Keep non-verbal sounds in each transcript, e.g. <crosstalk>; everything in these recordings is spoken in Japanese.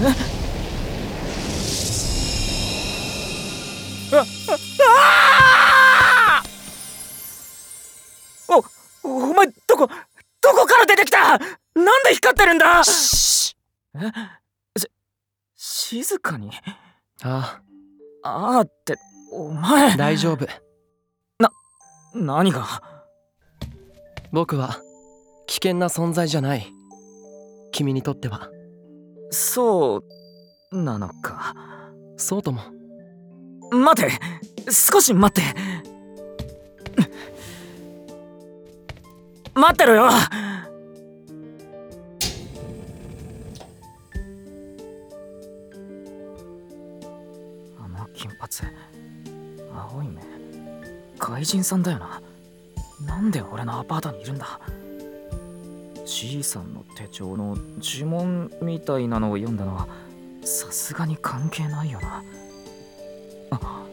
<laughs> あああおお前どこどこから出てきた?なんで光ってるんだ?し静かに。ああ。あってお前。あ大丈夫。何が?僕は危険な存在じゃない。君にとってはそうなのか。そうとも。待て。少し待って。待ってろよ。あの金髪。青い目。怪人さんだよな。なんで俺のアパートにいるんだじいさんの手帳の呪文みたいなのを読んだのはさすがに関係ないよな。あ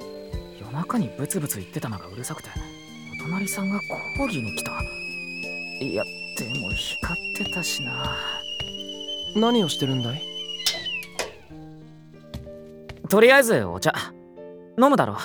夜中にブツブツ言ってたのがうるさくてお隣さんが講義に来た。いやでも光ってたしな。何をしてるんだい？とりあえずお茶。飲むだろ